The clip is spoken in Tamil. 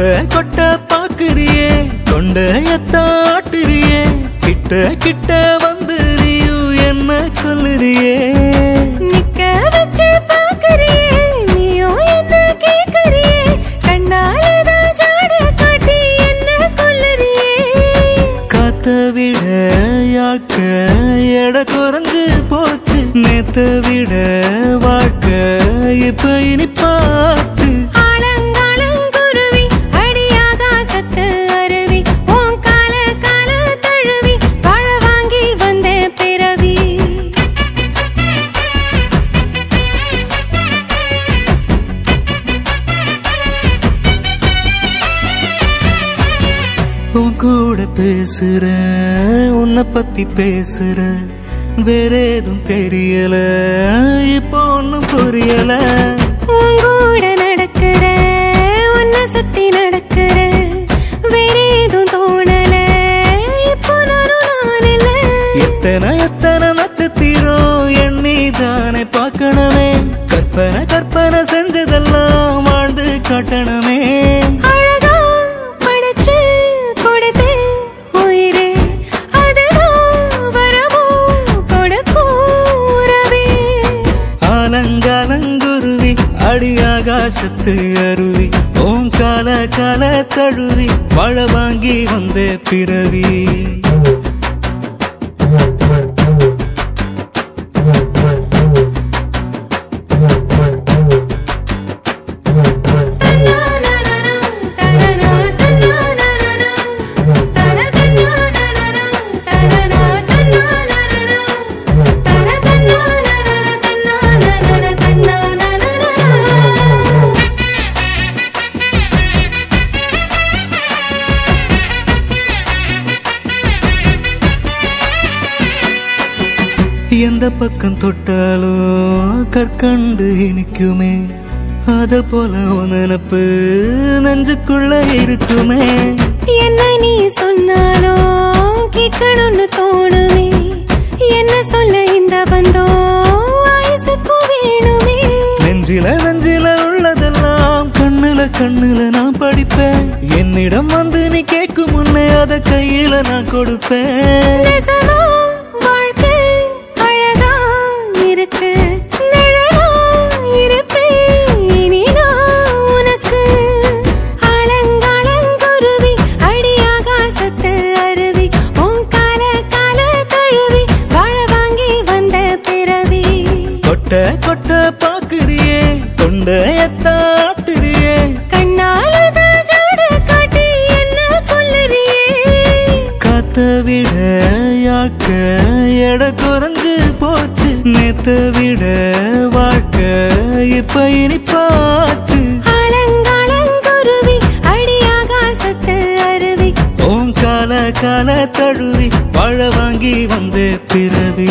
கொட்ட கொட்ட பாக்குறியே கொண்டையத்தாட்டுறியே கிட்ட கிட்ட வந்துறியூ என்ன கொல்லுறியே நிக்க வச்சு பாக்குறியே நீயோ என்ன கேக்குறியே கண்ணால ஜாட காட்டி என்ன கொல்லுறியே காத்த விட யாக்க எட குரங்கு போச்சு இப்ப இனிப்பு கூட பேசுற உன்னை பத்தி பேசுற. வேற ஏதும் தெரியல இப்போ ஒன்னும் புரியல. உன் கூட கலங்கலங்குருவி அடி ஆகாசத்து அருவி. ஓம் கால கால தழுவி மழ வாங்கி வந்த பிறவி. எந்த பக்கம் தொட்டாலும் கற்கண்டு இனிக்குமே. அத போல நினப்பு நெஞ்சுக்குள்ள இருக்குமே. என்ன நீ சொன்னாலும் கேட்கணும்னு தோணுமே. என்ன சொல்ல இந்த வயசுக்கும் வேணுமே. நெஞ்சில நெஞ்சில உள்ளதெல்லாம் கண்ணுல கண்ணுல நான் படிப்பேன். என்னிடம் வந்து நீ கேட்கும் முன்னே அத கையில நான் கொடுப்பேன். கொட்ட பாக்குறியே கொல்லுறியே? காத்த விட யாக்க எட குறைஞ்சு போச்சு. நேத்த விட வாழ்க்கை இப்ப இனிப்பாச்சு. கால தழுவி வாழ வாங்கி வந்த பிறவி.